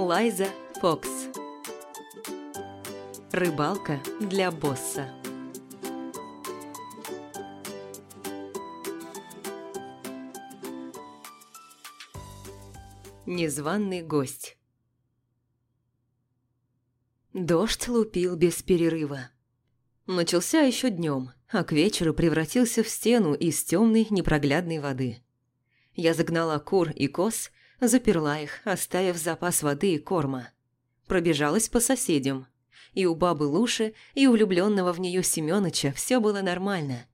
Лайза Фокс Рыбалка для босса Незваный гость Дождь лупил без перерыва. Начался еще днем, а к вечеру превратился в стену из темной непроглядной воды. Я загнала кур и коз, заперла их, оставив запас воды и корма. Пробежалась по соседям. И у бабы Луши, и у влюбленного в нее Семёныча все было нормально.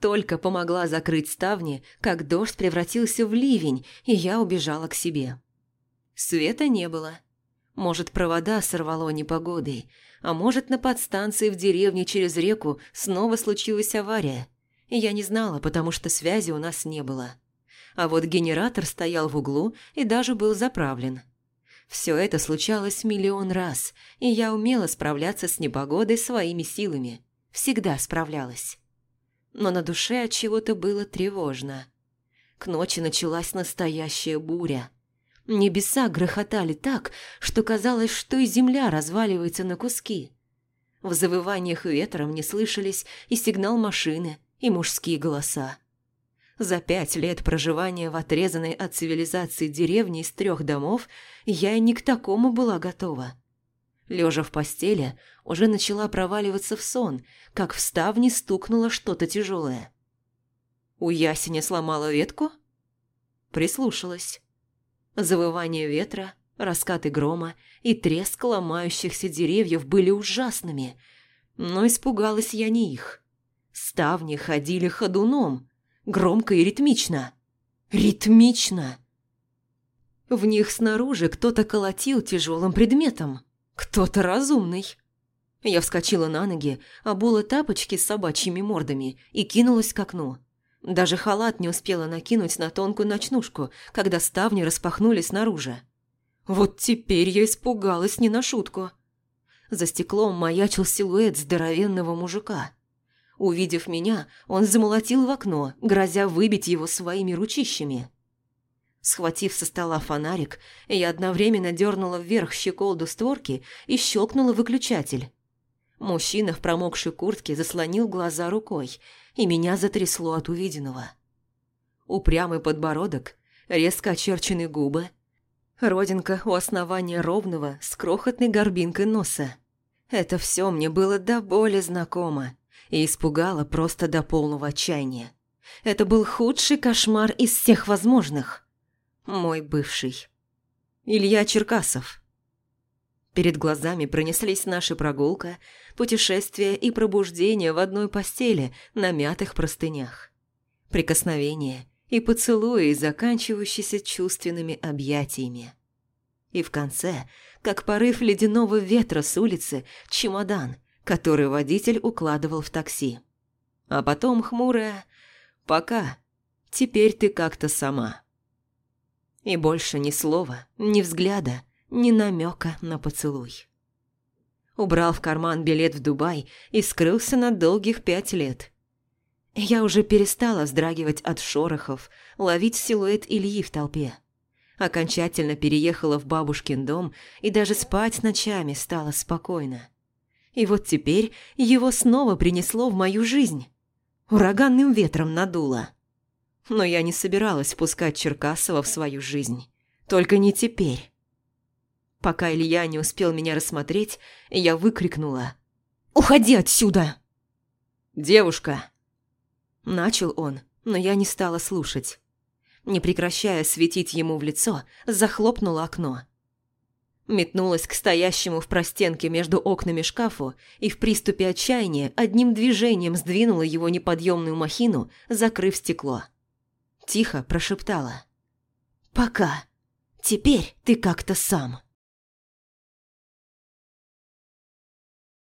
Только помогла закрыть ставни, как дождь превратился в ливень, и я убежала к себе. Света не было. Может, провода сорвало непогодой, а может, на подстанции в деревне через реку снова случилась авария. Я не знала, потому что связи у нас не было. А вот генератор стоял в углу и даже был заправлен. Все это случалось миллион раз, и я умела справляться с непогодой своими силами. Всегда справлялась. Но на душе от чего-то было тревожно. К ночи началась настоящая буря. Небеса грохотали так, что казалось, что и земля разваливается на куски. В завываниях ветром не слышались и сигнал машины, и мужские голоса. За пять лет проживания в отрезанной от цивилизации деревне из трех домов я и не к такому была готова. Лежа в постели, уже начала проваливаться в сон, как в ставне стукнуло что-то тяжелое. У ясеня сломала ветку? Прислушалась. Завывание ветра, раскаты грома и треск ломающихся деревьев были ужасными, но испугалась я не их. Ставни ходили ходуном, громко и ритмично. Ритмично! В них снаружи кто-то колотил тяжелым предметом, кто-то разумный. Я вскочила на ноги, обула тапочки с собачьими мордами и кинулась к окну. Даже халат не успела накинуть на тонкую ночнушку, когда ставни распахнулись снаружи. Вот теперь я испугалась не на шутку. За стеклом маячил силуэт здоровенного мужика. Увидев меня, он замолотил в окно, грозя выбить его своими ручищами. Схватив со стола фонарик, я одновременно дернула вверх щеколду створки и щелкнула выключатель. Мужчина в промокшей куртке заслонил глаза рукой, и меня затрясло от увиденного. Упрямый подбородок, резко очерченные губы, родинка у основания ровного с крохотной горбинкой носа. Это все мне было до боли знакомо и испугало просто до полного отчаяния. Это был худший кошмар из всех возможных. Мой бывший. Илья Черкасов. Перед глазами пронеслись наша прогулка, путешествие и пробуждение в одной постели на мятых простынях. Прикосновения и поцелуи, заканчивающиеся чувственными объятиями. И в конце, как порыв ледяного ветра с улицы, чемодан, который водитель укладывал в такси. А потом хмурая «Пока, теперь ты как-то сама». И больше ни слова, ни взгляда, ни намека на поцелуй. Убрал в карман билет в Дубай и скрылся на долгих пять лет. Я уже перестала вздрагивать от шорохов, ловить силуэт Ильи в толпе. Окончательно переехала в бабушкин дом и даже спать ночами стало спокойно. И вот теперь его снова принесло в мою жизнь. Ураганным ветром надуло. Но я не собиралась пускать Черкасова в свою жизнь. Только не теперь. Пока Илья не успел меня рассмотреть, я выкрикнула. «Уходи отсюда!» «Девушка!» Начал он, но я не стала слушать. Не прекращая светить ему в лицо, захлопнула окно. Метнулась к стоящему в простенке между окнами шкафу и в приступе отчаяния одним движением сдвинула его неподъемную махину, закрыв стекло. Тихо прошептала. «Пока. Теперь ты как-то сам».